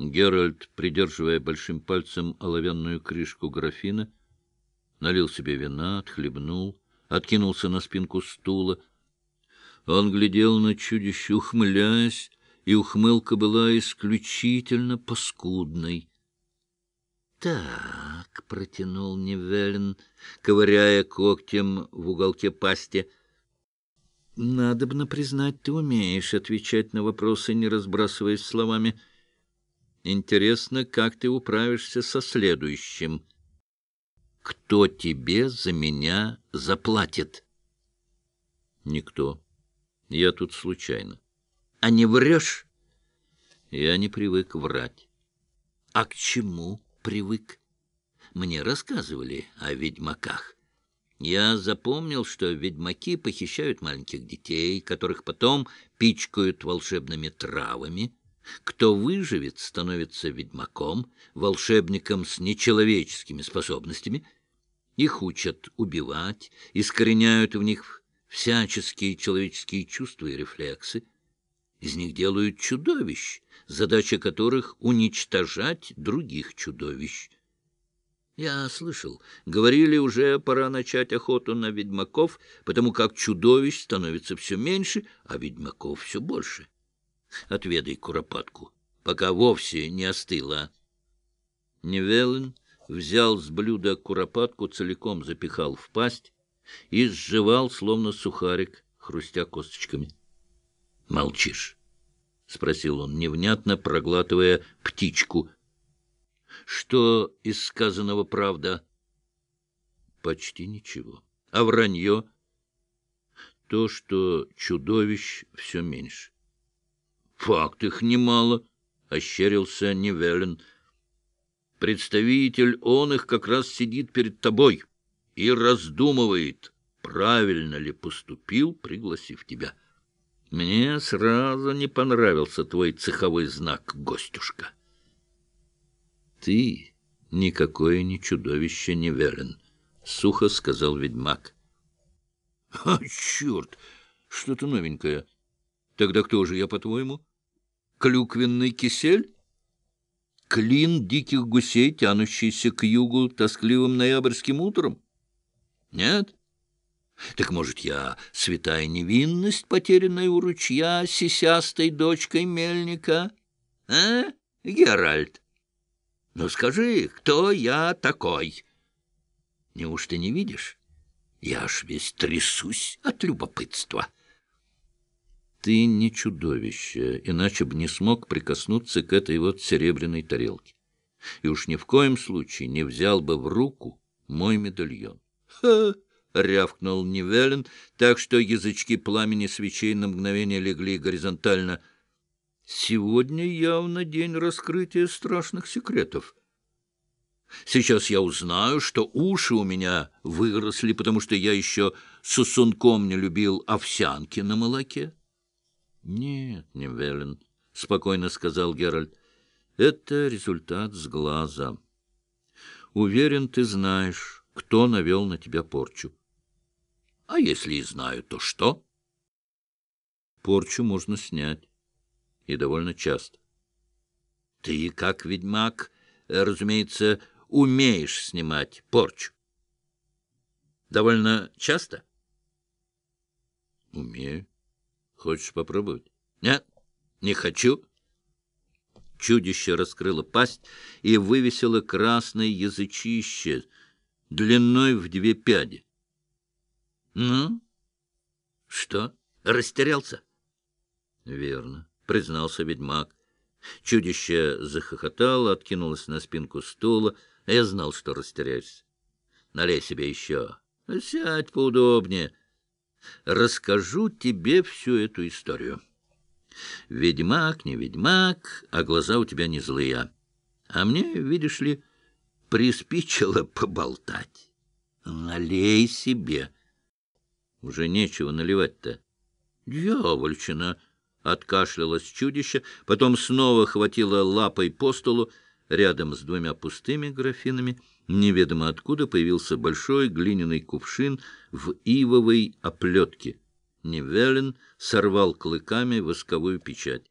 Геральт, придерживая большим пальцем оловянную крышку графина, налил себе вина, отхлебнул, откинулся на спинку стула. Он глядел на чудище, ухмыляясь, и ухмылка была исключительно паскудной. — Так, — протянул Невелин, ковыряя когтем в уголке пасти, — надобно признать, ты умеешь отвечать на вопросы, не разбрасываясь словами. Интересно, как ты управишься со следующим. Кто тебе за меня заплатит? Никто. Я тут случайно. А не врешь? Я не привык врать. А к чему привык? Мне рассказывали о ведьмаках. Я запомнил, что ведьмаки похищают маленьких детей, которых потом пичкают волшебными травами. Кто выживет, становится ведьмаком, волшебником с нечеловеческими способностями. Их учат убивать, искореняют в них всяческие человеческие чувства и рефлексы. Из них делают чудовищ, задача которых — уничтожать других чудовищ. Я слышал, говорили уже, пора начать охоту на ведьмаков, потому как чудовищ становится все меньше, а ведьмаков все больше. Отведай куропатку, пока вовсе не остыла. Невелин взял с блюда куропатку, целиком запихал в пасть и сживал, словно сухарик, хрустя косточками. — Молчишь? — спросил он, невнятно проглатывая птичку. — Что из сказанного правда? — Почти ничего. — А вранье? — То, что чудовищ все меньше. — Факт их немало, — ощерился Невелин. — Представитель он их как раз сидит перед тобой и раздумывает, правильно ли поступил, пригласив тебя. — мне сразу не понравился твой цеховой знак, гостюшка. Ты никакое не чудовище не сухо сказал ведьмак. — А, черт! Что-то новенькое. Тогда кто же я, по-твоему? Клюквенный кисель? Клин диких гусей, тянущийся к югу тоскливым ноябрьским утром? Нет? — так, может, я святая невинность, потерянная у ручья, сисястой дочкой мельника? А, Геральт? Ну, скажи, кто я такой? Неужто не видишь? Я аж весь трясусь от любопытства. Ты не чудовище, иначе бы не смог прикоснуться к этой вот серебряной тарелке. И уж ни в коем случае не взял бы в руку мой медальон. Ха! — рявкнул Невелин, так что язычки пламени свечей на мгновение легли горизонтально. — Сегодня явно день раскрытия страшных секретов. Сейчас я узнаю, что уши у меня выросли, потому что я еще сосунком не любил овсянки на молоке. — Нет, Невелин, — спокойно сказал Геральт, — это результат с глаза. Уверен, ты знаешь, кто навел на тебя порчу. А если и знаю, то что? Порчу можно снять. И довольно часто. Ты, как ведьмак, разумеется, умеешь снимать порчу. Довольно часто? Умею. Хочешь попробовать? Нет, не хочу. Чудище раскрыло пасть и вывесило красное язычище длиной в две пяди. Ну? Что, растерялся? Верно, признался ведьмак. Чудище захохотало, откинулось на спинку стула. Я знал, что растеряешься. Налей себе еще. Сядь поудобнее. Расскажу тебе всю эту историю. Ведьмак, не ведьмак, а глаза у тебя не злые. А мне, видишь ли, приспичило поболтать. Налей себе. Уже нечего наливать-то. Дьявольщина! — откашлялось чудище, потом снова хватило лапой по столу. Рядом с двумя пустыми графинами неведомо откуда появился большой глиняный кувшин в ивовой оплетке. Невелин сорвал клыками восковую печать.